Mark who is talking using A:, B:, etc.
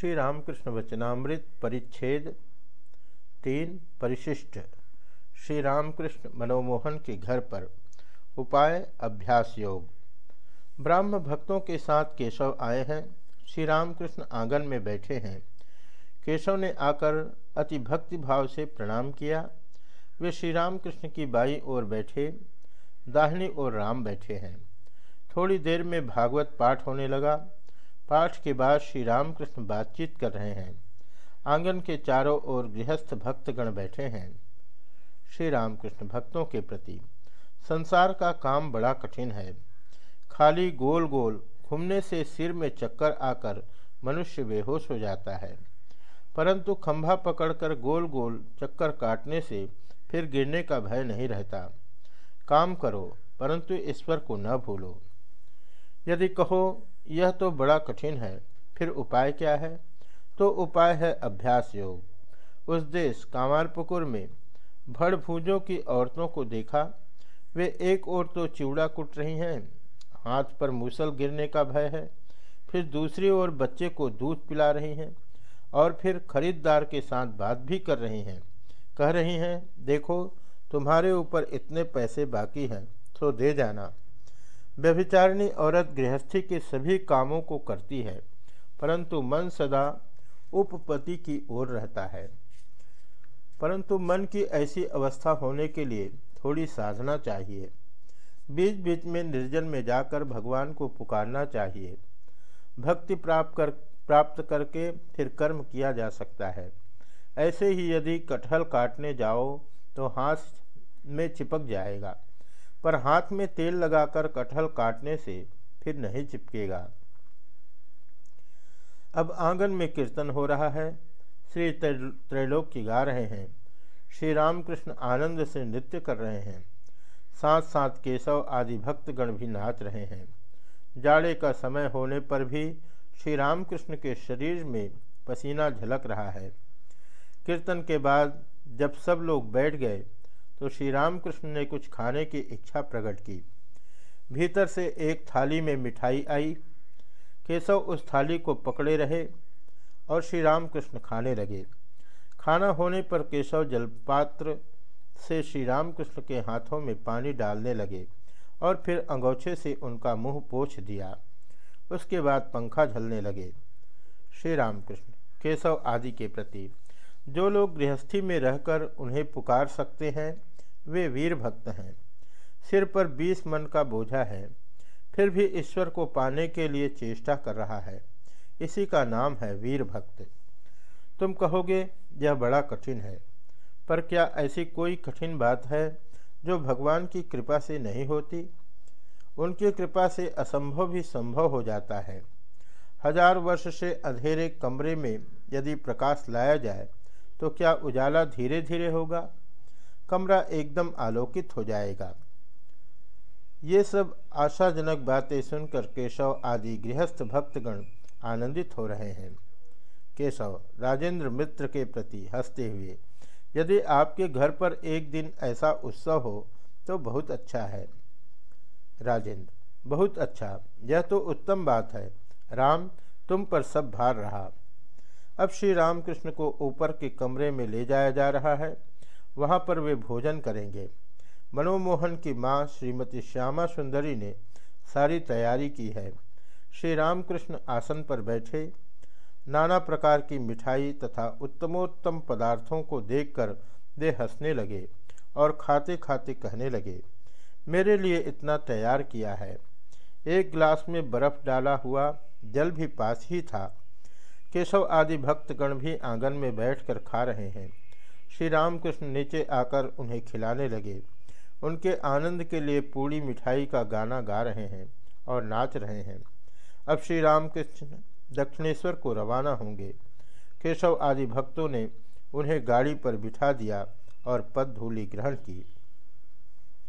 A: श्री रामकृष्ण वचनामृत परिच्छेद तीन परिशिष्ट। श्री रामकृष्ण मनोमोहन के घर पर उपाय अभ्यास योग। ब्राह्म भक्तों के साथ केशव आए हैं। श्री रामकृष्ण आँगन में बैठे हैं। केशव ने आकर अति भक्ति भाव से प्रणाम किया। वे श्री रामकृष्ण की बाई ओर बैठे, दाहिनी ओर राम बैठे हैं। थोड़ी देर में भागवत पाठ होने लगा। पाठ के बाद श्री रामकृष्ण बातचीत कर रहे हैं। आँगन के चारों ओर गृहस्थ भक्तगण बैठे हैं। श्री रामकृष्ण भक्तों के प्रति संसार का काम बड़ा कठिन है। खाली गोल गोल घूमने से सिर में चक्कर आकर मनुष्य बेहोश हो जाता है। परंतु खंभा पकड़कर गोल गोल चक्कर काटने से फिर गिरने का भय नहीं रहता। काम करो, परंतु ईश्वर को न भूलो। यदि कहो यह तो बड़ा कठिन है। फिर उपाय क्या है? तो उपाय है अभ्यास योग। उस देश कामारपुकुर में भड़ भूजों की औरतों को देखा। वे एक ओर तो चिवड़ा कुट रही हैं, हाथ पर मूसल गिरने का भय है। फिर दूसरी ओर बच्चे को दूध पिला रही हैं और फिर खरीदार के साथ बात भी कर रही हैं। कह रही हैं, देखो, तुम्हारे ऊपर इतने पैसे बाकी हैं तो दे जाना। व्यभिचारिणी औरत गृहस्थी के सभी कामों को करती है, परंतु मन सदा उपपति की ओर रहता है। परंतु मन की ऐसी अवस्था होने के लिए थोड़ी साधना चाहिए। बीच बीच में निर्जन में जाकर भगवान को पुकारना चाहिए। भक्ति प्राप्त कर, प्राप्त करके फिर कर्म किया जा सकता है। ऐसे ही यदि कटहल काटने जाओ तो हाथ में चिपक जाएगा। पर हाथ में तेल लगाकर कटहल काटने से फिर नहीं चिपकेगा। अब आँगन में कीर्तन हो रहा है। श्री त्रैलोक की गा रहे हैं। श्री रामकृष्ण आनंद से नृत्य कर रहे हैं। साथ साथ केशव आदि भक्तगण भी नाच रहे हैं। जाड़े का समय होने पर भी श्री रामकृष्ण के शरीर में पसीना झलक रहा है। कीर्तन के बाद जब सब लोग बैठ गए तो श्री रामकृष्ण ने कुछ खाने की इच्छा प्रकट की। भीतर से एक थाली में मिठाई आई। केशव उस थाली को पकड़े रहे और श्री रामकृष्ण खाने लगे। खाना होने पर केशव जलपात्र से श्री रामकृष्ण के हाथों में पानी डालने लगे और फिर अंगोछे से उनका मुँह पोछ दिया। उसके बाद पंखा झलने लगे। श्री रामकृष्ण केशव आदि के प्रति जो लोग गृहस्थी में रहकर उन्हें पुकार सकते हैं, वे वीर भक्त हैं। सिर पर बीस मन का बोझा है, फिर भी ईश्वर को पाने के लिए चेष्टा कर रहा है। इसी का नाम है वीर भक्त। तुम कहोगे, यह बड़ा कठिन है, पर क्या ऐसी कोई कठिन बात है जो भगवान की कृपा से नहीं होती? उनकी कृपा से असंभव भी संभव हो जाता है। हज़ार वर्ष से अंधेरे कमरे में यदि प्रकाश लाया जाए तो क्या उजाला धीरे धीरे होगा? कमरा एकदम आलोकित हो जाएगा। ये सब आशाजनक बातें सुनकर केशव आदि गृहस्थ भक्तगण आनंदित हो रहे हैं। केशव, राजेंद्र मित्र के प्रति हँसते हुए, यदि आपके घर पर एक दिन ऐसा उत्सव हो तो बहुत अच्छा है। राजेंद्र, बहुत अच्छा। यह तो उत्तम बात है। राम, तुम पर सब भार रहा। अब श्री रामकृष्ण को ऊपर के कमरे में ले जाया जा रहा है। वहाँ पर वे भोजन करेंगे। मनोमोहन की माँ श्रीमती श्यामा सुंदरी ने सारी तैयारी की है। श्री रामकृष्ण आसन पर बैठे। नाना प्रकार की मिठाई तथा उत्तमोत्तम पदार्थों को देखकर वे हंसने लगे और खाते खाते कहने लगे, मेरे लिए इतना तैयार किया है। एक गिलास में बर्फ़ डाला हुआ जल भी पास ही था। केशव आदि भक्तगण भी आँगन में बैठकर खा रहे हैं। श्री रामकृष्ण नीचे आकर उन्हें खिलाने लगे। उनके आनंद के लिए पूड़ी मिठाई का गाना गा रहे हैं और नाच रहे हैं। अब श्री रामकृष्ण दक्षिणेश्वर को रवाना होंगे। केशव आदि भक्तों ने उन्हें गाड़ी पर बिठा दिया और पद धूलि ग्रहण की।